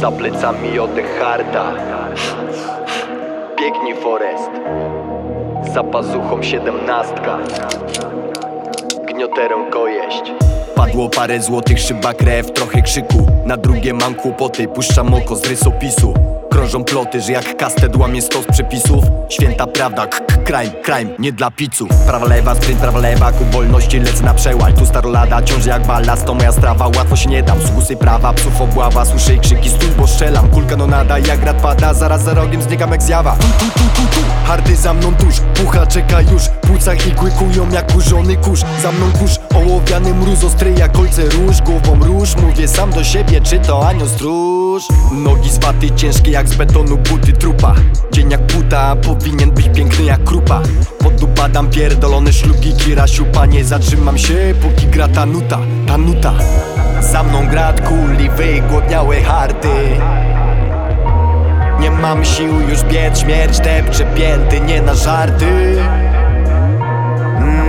Za plecami oddech harta Biegnij Forest. Za pazuchą siedemnastka. Gnioterę kojeść Padło parę złotych, szyba krew, trochę krzyku. Na drugie mam kłopoty, puszczam oko z rysopisu Krążą ploty, że jak kastet łamie stos przepisów. Święta prawda, k, k crime, crime, nie dla piców. Prawa lewa, sprint, prawa lewa, ku wolności lecę na przełaj. Tu starolada ciąży jak balast, to moja strawa, łatwo się nie dam Zgłusy prawa, psów obława, słyszę ich krzyki, stój, bo strzelam. Kulka no nada, jak grad pada, zaraz za rogiem znikam jak zjawa. Hardy za mną tuż, pucha czeka już. Płucach igły jak kurzony kurz. Za mną kurz, ołowiany mróz, ostry jak kolce róż. Głową róż, mówię sam do siebie, czy to anioł stróż? Nogi z waty, ciężkie jak z betonu buty trupa. Dzień jak puta, powinien być piękny jak krupa. Podupadam pierdolone szlugi kirasiu Panie, zatrzymam się, póki gra ta nuta, ta nuta. Za mną grad kuli, wygłodniałe harty. Nie mam sił już biec, śmierć depcze pięty, nie na żarty.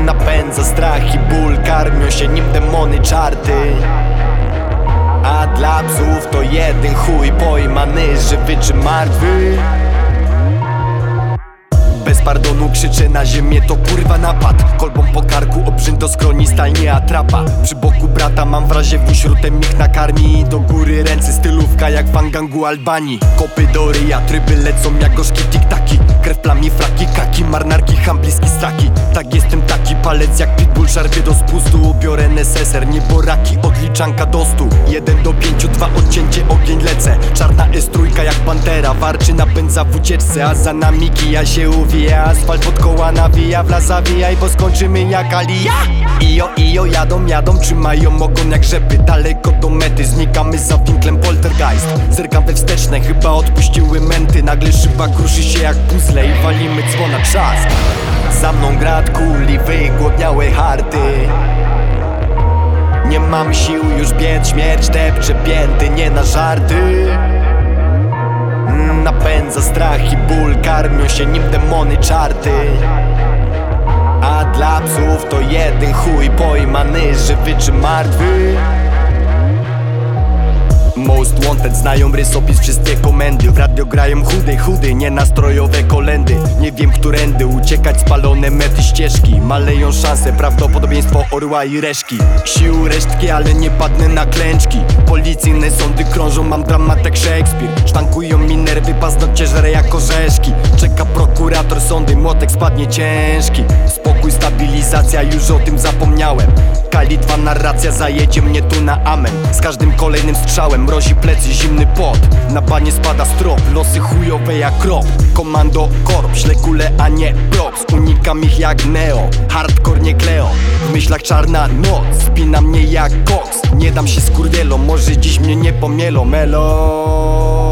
Napędza strach i ból, karmią się nim demony czarty Psów to jeden chuj pojmany, żywy czy martwy. Bez pardonu krzyczę na ziemię, to kurwa napad. Kolbą po karku obrzęd do skroni, stal nie atrapa. Przy boku brata mam w razie w śrutem ich nakarmi. Do góry ręce stylówka jak fangangu Albanii. Kopy do ryja, tryby lecą jak gorzki tiktaki. Krew plami, fraki, kaki, marnarki, hambliski straki. Tak jestem palec jak pitbull, szarpie do spustu. Biorę neseser, nieboraki, odliczanka do stu. Jeden do pięciu, dwa odcięcie, ogień lecę. Czarna jest trójka jak pantera, warczy napędza w ucieczce A za nami kija się uwija, asfalt pod koła nawija W las zawijaj, bo skończymy jak Alia Ijo, ijo, jadą, jadą, trzymają ogon jak rzepy. Daleko do mety, znikamy za winklem poltergeist. Zerkam we wsteczne, chyba odpuściły męty Nagle szyba kruszy się jak puzzle i walimy dzwona czas Za mną grad kuli, wygłodniałe harty. Nie mam sił już biec, śmierć depcze pięty, nie na żarty. Napędza strach i ból, karmią się nim demony czarty. A dla psów to jeden chuj pojmany, żywy czy martwy Most Wanted znają rysopis wszystkie komendy. W radio grają chudy, chudy, nienastrojowe kolendy. Nie wiem którędy uciekać spalone mety ścieżki. Maleją szanse, prawdopodobieństwo orła i reszki. Sił resztki, ale nie padnę na klęczki. Policyjne sądy krążą, mam dramat jak Szekspir. Sztankują mi nerwy, paznokcie żere jak orzeszki. Czeka prokurator, sądy, młotek spadnie ciężki. Spokój, stabilizacja, już o tym Kalitwa narracja zajedzie mnie tu na amen. Z każdym kolejnym strzałem mrozi plecy zimny pot. Na banie spada strop, losy chujowe jak krop. Komando korp, śle kule a nie props. Unikam ich jak Neo, hardcore nie Cleo. W myślach czarna noc, spina mnie jak koks. Nie dam się skurwielom, może dziś mnie nie pomielą. Melo